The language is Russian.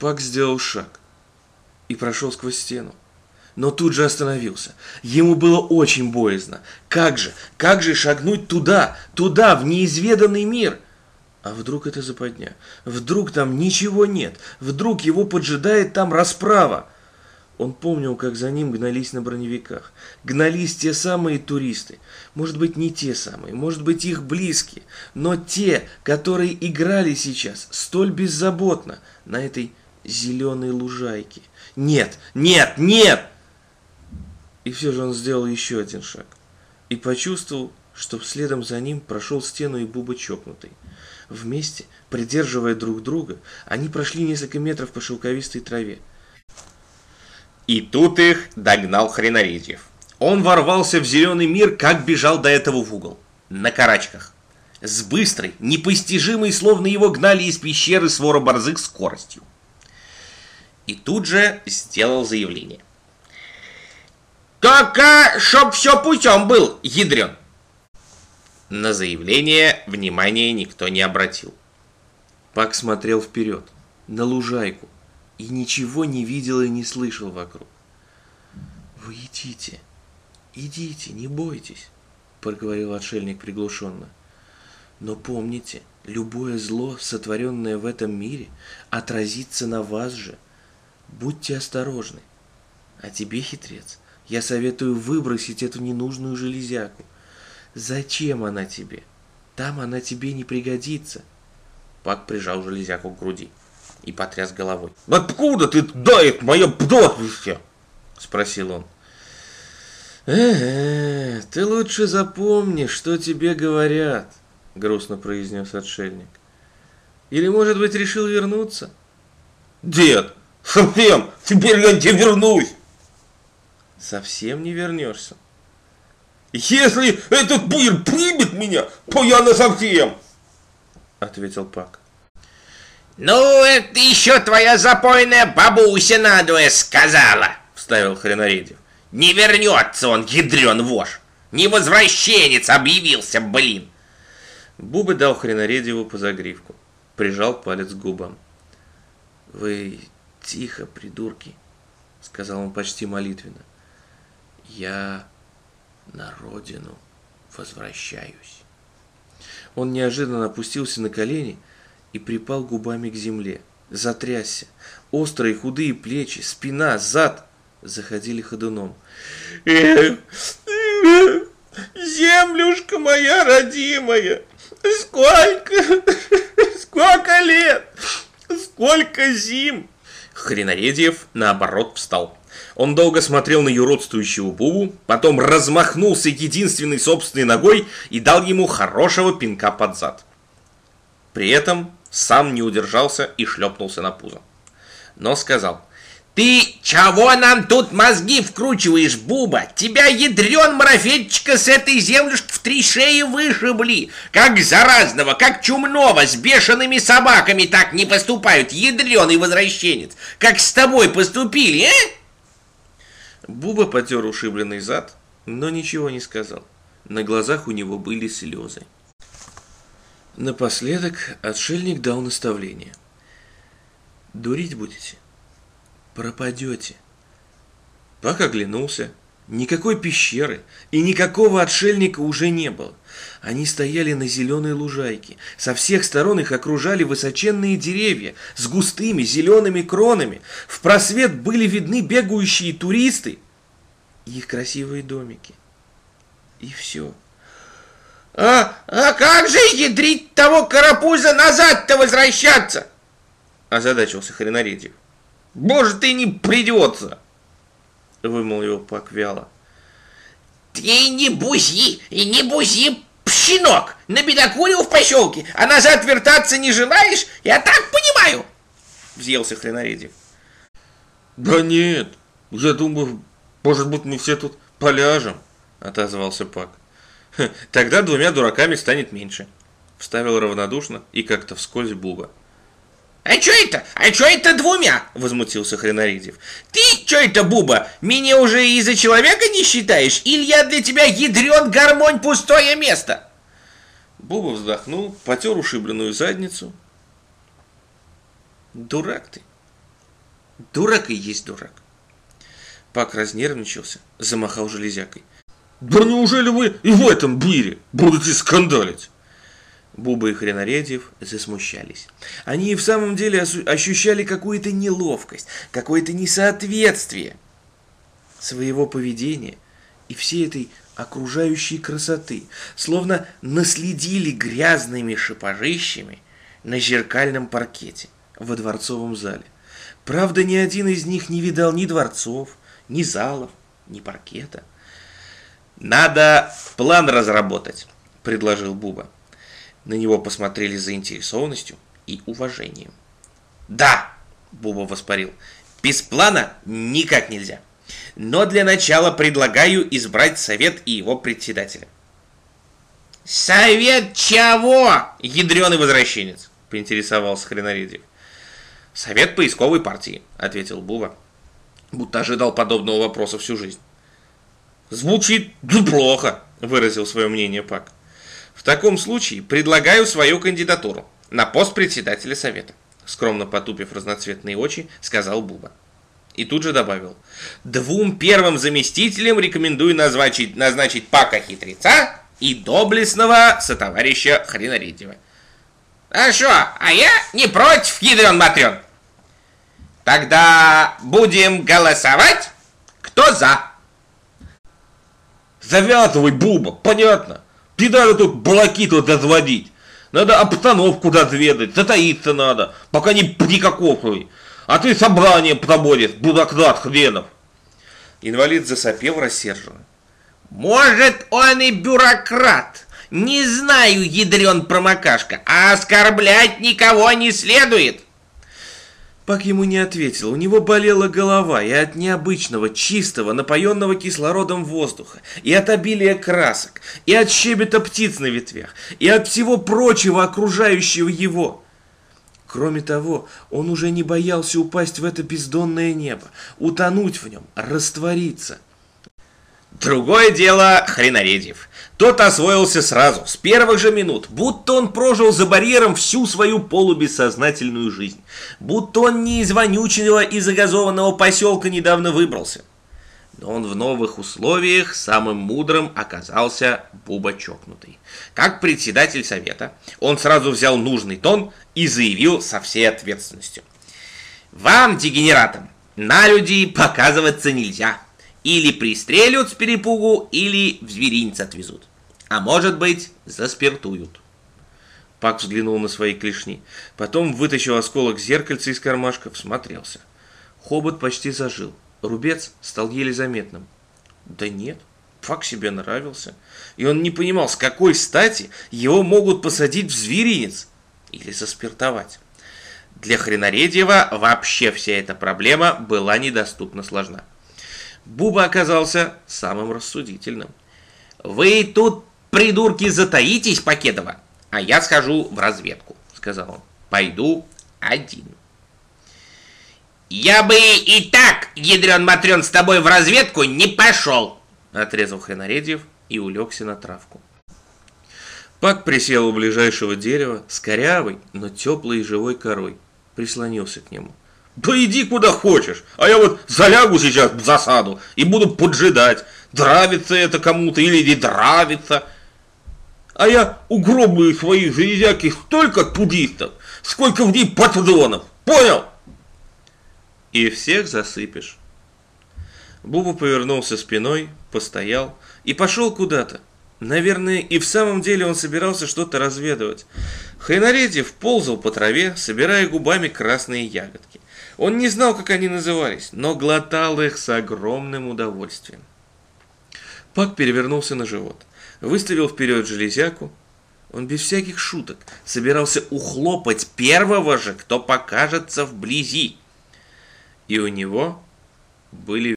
Пак сделал шаг и прошел сквозь стену. Но тут же остановился. Ему было очень боязно. Как же, как же шагнуть туда, туда, в неизведанный мир? А вдруг это западня? Вдруг там ничего нет? Вдруг его поджидает там расправа? Он помнил, как за ним гнались на броневиках. Гнались те самые туристы. Может быть, не те самые, может быть, их близкие. Но те, которые играли сейчас столь беззаботно на этой зеленой лужайке. Нет, нет, нет! И все же он сделал еще один шаг. И почувствовал, что следом за ним прошел стену и Буба чокнутый. Вместе, придерживая друг друга, они прошли несколько метров по шелковистой траве. И тут их догнал Хренорезьев. Он ворвался в зеленый мир, как бежал до этого в угол. На карачках. С быстрой, непостижимой, словно его гнали из пещеры свора борзых скоростью и тут же сделал заявление. «Только чтоб все путем был, ядрен!» На заявление внимания никто не обратил. Пак смотрел вперед, на лужайку, и ничего не видел и не слышал вокруг. «Вы идите, идите, не бойтесь», — проговорил отшельник приглушенно. «Но помните, любое зло, сотворенное в этом мире, отразится на вас же». Будьте осторожны. А тебе, хитрец, я советую выбросить эту ненужную железяку. Зачем она тебе? Там она тебе не пригодится. Пак прижал железяку к груди и потряс головой. «Откуда ты дает мое прозвище?» — спросил он. «Э-э, ты лучше запомни, что тебе говорят», — грустно произнес отшельник. «Или, может быть, решил вернуться?» «Дед, Совсем, теперь я не вернусь. Совсем не вернешься. Если этот пир примет меня, то я на совсем, ответил Пак. Ну, это еще твоя запойная бабуся надвое сказала, вставил Хреноридев. Не вернется он, ядрен вож. Невозвращенец объявился, блин. Бубы дал Хренаредеву по загривку. Прижал палец к губам. Вы «Тихо, придурки!» — сказал он почти молитвенно. «Я на родину возвращаюсь». Он неожиданно опустился на колени и припал губами к земле. Затрясся. Острые худые плечи, спина, зад заходили ходуном. «Эх, эх, землюшка моя родимая, сколько, сколько лет, сколько зим!» Хренаредьев, наоборот, встал. Он долго смотрел на юродствующего Бубу, потом размахнулся единственной собственной ногой и дал ему хорошего пинка под зад. При этом сам не удержался и шлепнулся на пузо. Но сказал, «Ты чего нам тут мозги вкручиваешь, Буба? Тебя ядрен марафетчика с этой землюшки в три шеи вышибли. Как заразного, как чумного, с бешеными собаками так не поступают, ядреный возвращенец. Как с тобой поступили, а?» Буба потер ушибленный зад, но ничего не сказал. На глазах у него были слезы. Напоследок отшельник дал наставление. «Дурить будете?» Пропадете. Пак оглянулся. Никакой пещеры и никакого отшельника уже не было. Они стояли на зеленой лужайке. Со всех сторон их окружали высоченные деревья с густыми зелеными кронами. В просвет были видны бегающие туристы и их красивые домики. И все. «А, а как же ядрить того карапуза назад-то возвращаться?» Озадачился Хреноридьев. Может, и не придется, вымолвил Пак вяло. Ты не бузи и не бузи, пщенок, набедокурил в поселке, а назад вертаться не желаешь? Я так понимаю, взъелся Хренорезев. Да нет, я думаю, может быть, мы все тут поляжем, отозвался Пак. Тогда двумя дураками станет меньше, вставил равнодушно и как-то вскользь Буба. «А чё это? А чё это двумя?» – возмутился Хреноридев. «Ты чё это, Буба, меня уже из-за человека не считаешь? Или я для тебя ядрен гармонь пустое место?» Буба вздохнул, потер ушибленную задницу. «Дурак ты, Дурак и есть дурак. Пак разнервничался, замахал железякой. Да неужели вы и в этом мире будете скандалить? Буба и Хренаредьев засмущались. Они и в самом деле ощущали какую-то неловкость, какое-то несоответствие своего поведения и всей этой окружающей красоты, словно наследили грязными шипажищами на зеркальном паркете во дворцовом зале. Правда, ни один из них не видал ни дворцов, ни залов, ни паркета. «Надо план разработать», — предложил Буба. На него посмотрели с заинтересованностью и уважением. «Да!» — Буба воспарил. «Без плана никак нельзя. Но для начала предлагаю избрать совет и его председателя». «Совет чего?» — ядреный возвращенец, — поинтересовался Хренаридьев. «Совет поисковой партии», — ответил Буба, будто ожидал подобного вопроса всю жизнь. «Звучит неплохо», — выразил свое мнение Пак. В таком случае предлагаю свою кандидатуру на пост председателя совета. Скромно потупив разноцветные очи, сказал Буба. И тут же добавил. Двум первым заместителям рекомендую назначить, назначить Пака Хитреца и доблестного сотоварища Хренаридева. А что, а я не против, ядрен матрен. Тогда будем голосовать? Кто за? Завязывай, Буба, понятно. Не надо тут балаки тут разводить. Надо обстановку разведать, затаиться надо, пока не никакой. А ты собрание проводишь, бюрократ хренов. Инвалид засопел рассерженно. Может, он и бюрократ. Не знаю, ядрен промокашка, а оскорблять никого не следует. Пак ему не ответил. У него болела голова и от необычного, чистого, напоенного кислородом воздуха, и от обилия красок, и от щебета птиц на ветвях, и от всего прочего окружающего его. Кроме того, он уже не боялся упасть в это бездонное небо, утонуть в нем, раствориться. Другое дело Хренаредьев. Тот освоился сразу, с первых же минут, будто он прожил за барьером всю свою полубессознательную жизнь, будто он не из вонючего и загазованного поселка недавно выбрался. Но он в новых условиях самым мудрым оказался Буба Чокнутый. Как председатель совета, он сразу взял нужный тон и заявил со всей ответственностью. «Вам, дегенератам, на людей показываться нельзя. Или пристрелят с перепугу, или в зверинец отвезут а может быть, заспиртуют. Пак взглянул на свои клешни, потом вытащил осколок зеркальца из кармашка, всмотрелся. Хобот почти зажил, рубец стал еле заметным. Да нет, Пак себе нравился, и он не понимал, с какой стати его могут посадить в зверинец или заспиртовать. Для Хренаредьева вообще вся эта проблема была недоступно сложна. Буба оказался самым рассудительным. «Вы тут Придурки, затаитесь, Покедова, а я схожу в разведку, сказал он. Пойду один. Я бы и так, ядрен матрен, с тобой в разведку не пошел, отрезал Хренаредьев и улегся на травку. Пак присел у ближайшего дерева с корявой, но теплой и живой корой, прислонился к нему. Да иди куда хочешь, а я вот залягу сейчас в засаду и буду поджидать, нравится это кому-то или не нравится а я угробую свои железяки столько тудистов, сколько в ней патронов. Понял? И всех засыпешь. Буба повернулся спиной, постоял и пошел куда-то. Наверное, и в самом деле он собирался что-то разведывать. Хайнаредьев ползал по траве, собирая губами красные ягодки. Он не знал, как они назывались, но глотал их с огромным удовольствием. Пак перевернулся на живот выставил вперед железяку. Он без всяких шуток собирался ухлопать первого же, кто покажется вблизи. И у него были